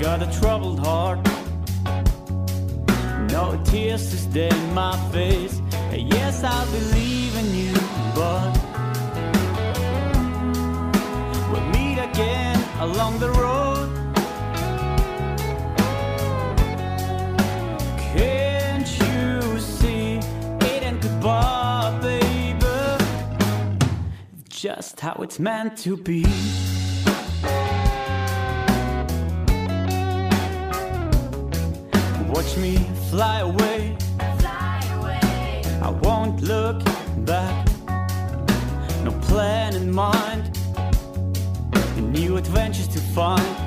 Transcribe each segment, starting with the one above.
got a troubled heart. No tears to stain my face. Yes, I believe in you, but we'll meet again along the road. Can't you see it ain't goodbye, baby? Just how it's meant to be. Fly away. I won't look back. No plan in mind. New adventures to find.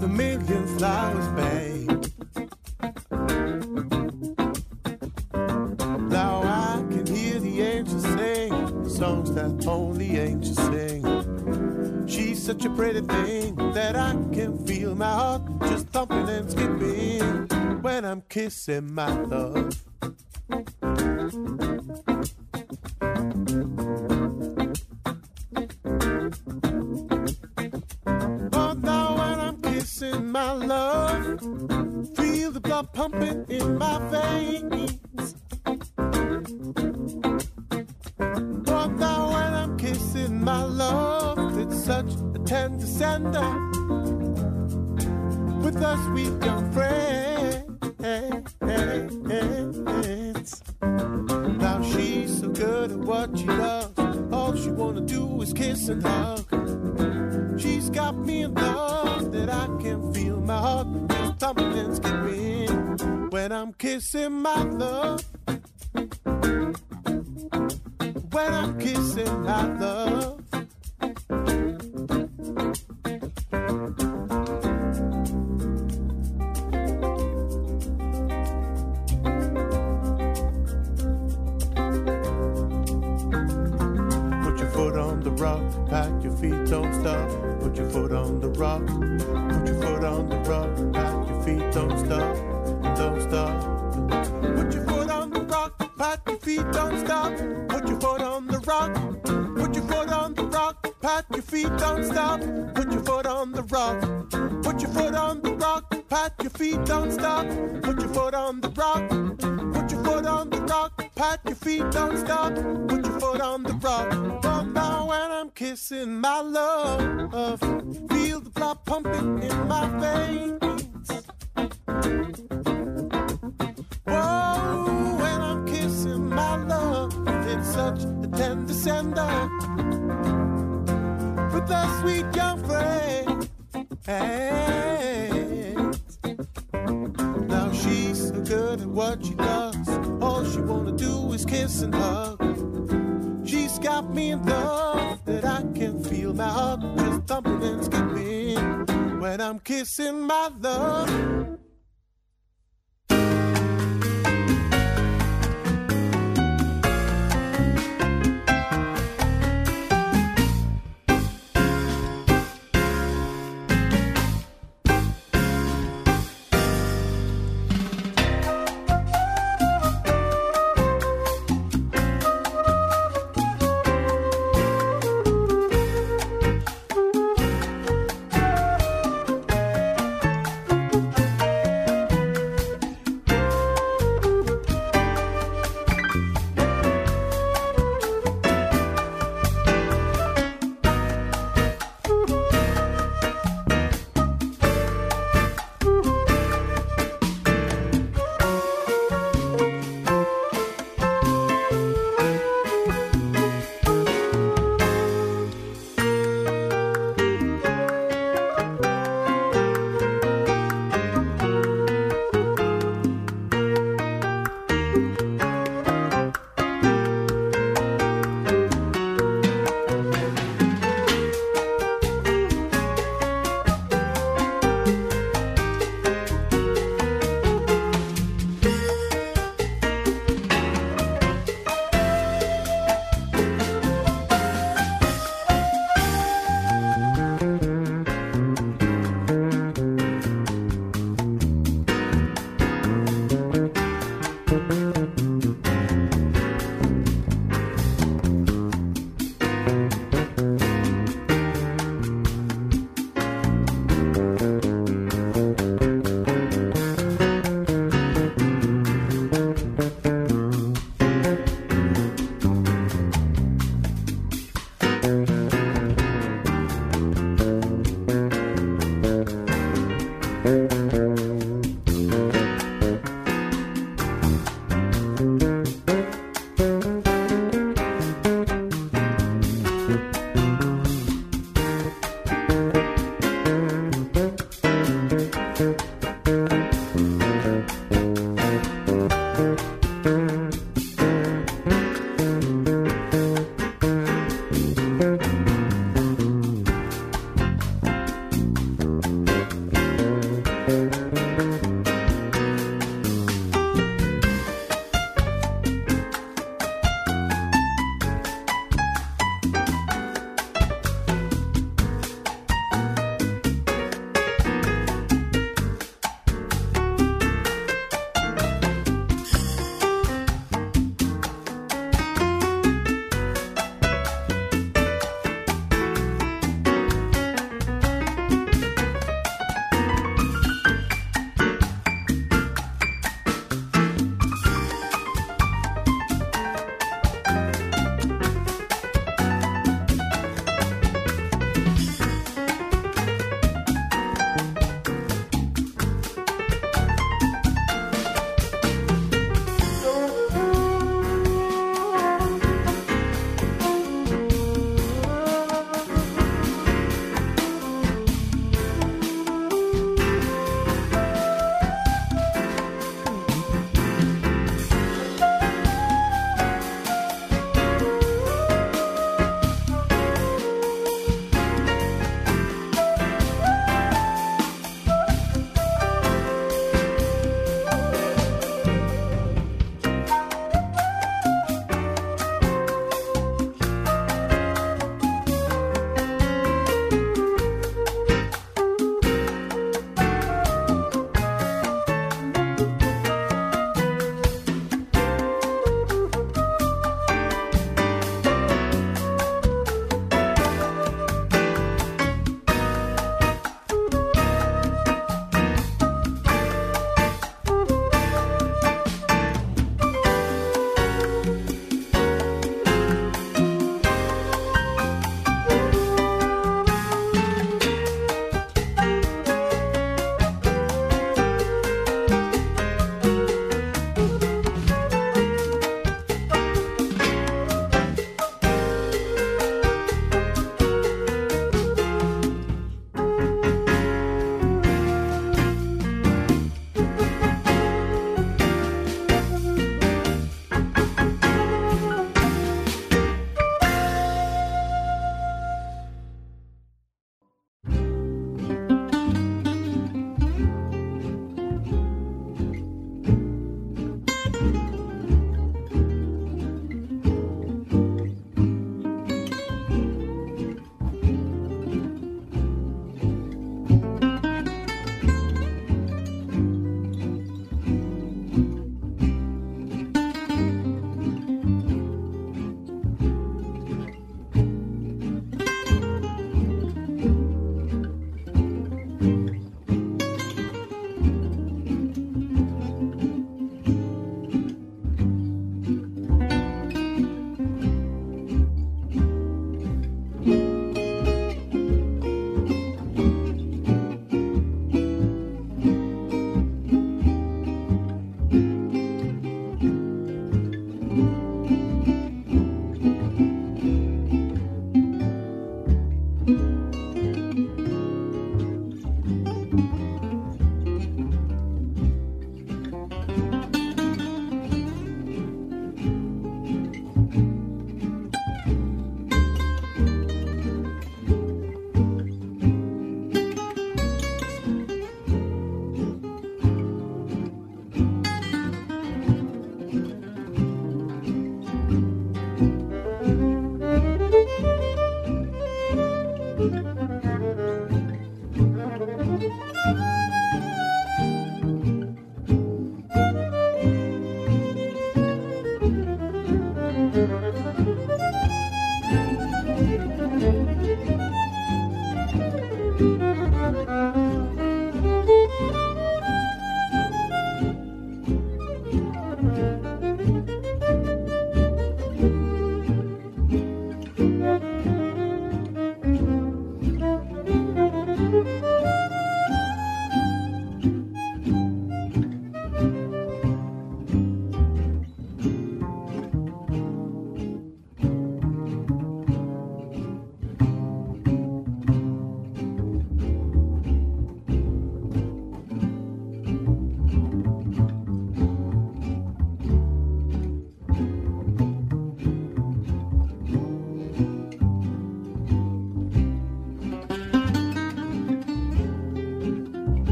The million flowers, babe. Now I can hear the angels sing the songs that only angels sing. She's such a pretty thing that I can feel my heart just thumping and skipping when I'm kissing my love. what she loves. All she wanna do is kiss and hug. She's got me in love that I can feel my heart thumping and skipping when I'm kissing my love. When I'm kissing my love. feet, don't stop. Put your foot on the rock. Put your foot on the rock. Pat your feet, don't stop. Put your foot on the rock. Put your foot on the rock. Pat your feet, don't stop. Put your foot on the rock. From now when I'm kissing my love, feel the blood pumping in my veins. Whoa, when I'm kissing my love, it's such a tender send with their sweet young friends. Now she's so good at what she does. All she wanna do is kiss and hug. She's got me in love that I can feel my heart just thumping and skipping when I'm kissing my love.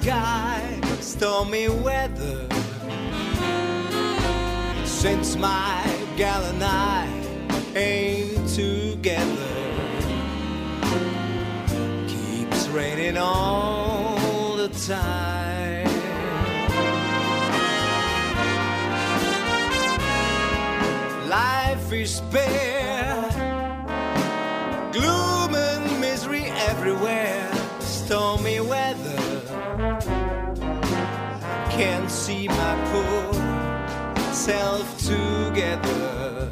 Sky, stormy weather. Since my gal and I ain't together, keeps raining all the time. Life is bare, self together.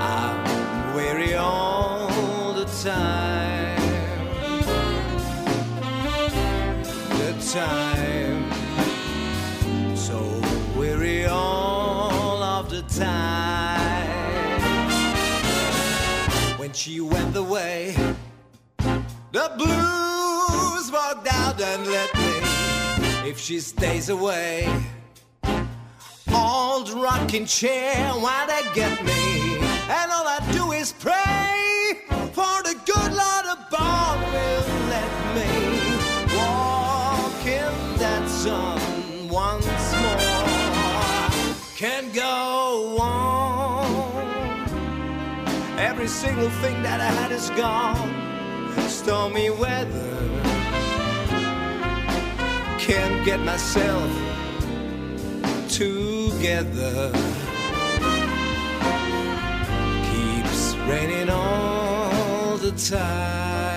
I'm weary all the time. The time, so weary all of the time. When she went away, the blues walked out and left me. If she stays away, old rocking chair, why they get me? And all I do is pray for the good Lord above will let me walk in that sun once more. Can go on. Every single thing that I had is gone. Stormy weather. Can't get myself together. Keeps raining all the time.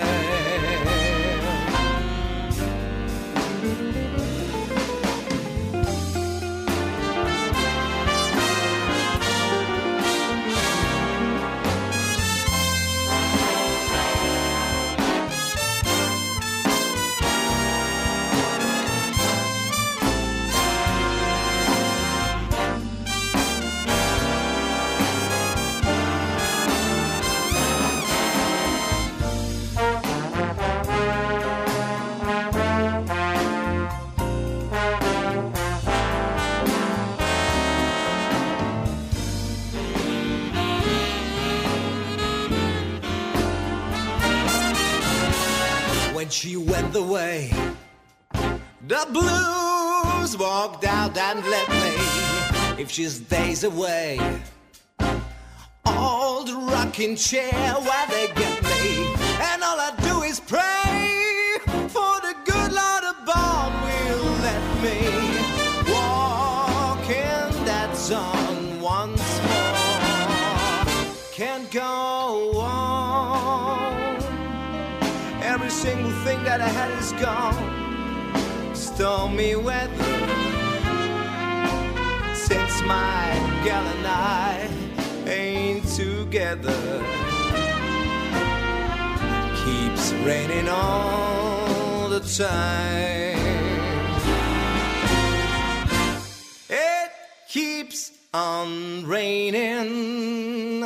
She went away, the blues walked out and left me. If she stays away, old rocking chair where they get me, and all I Every single thing that I had is gone. Stormy weather. Since my gal and I ain't together. Keeps raining all the time. It keeps on raining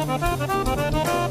Música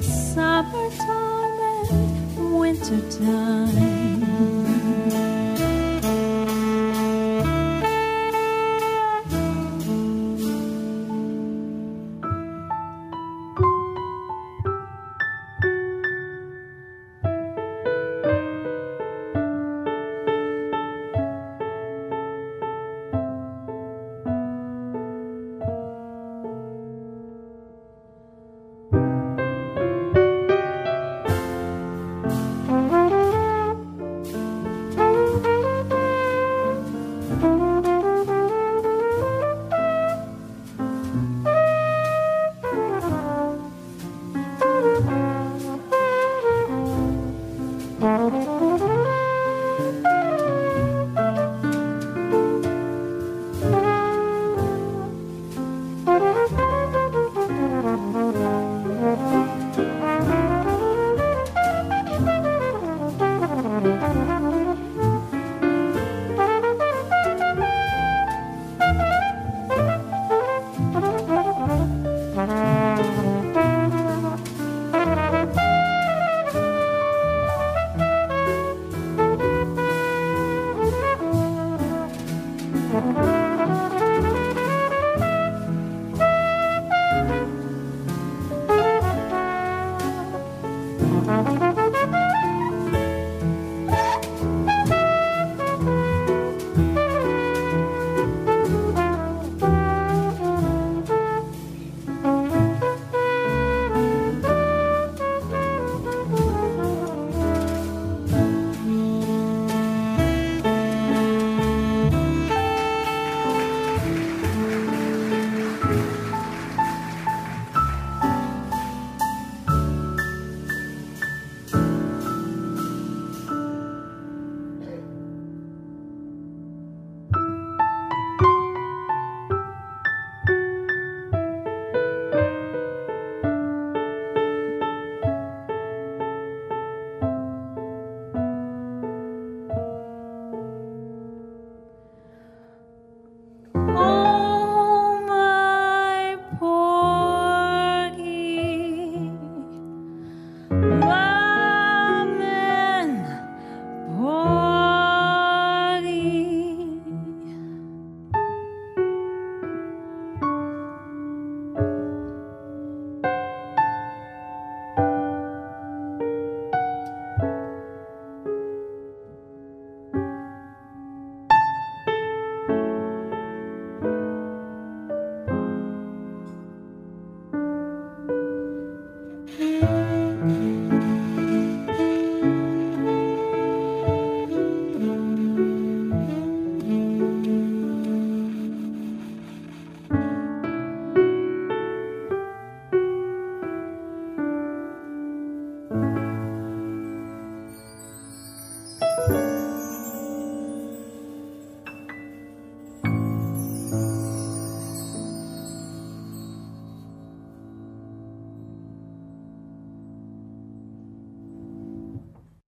summertime and winter time.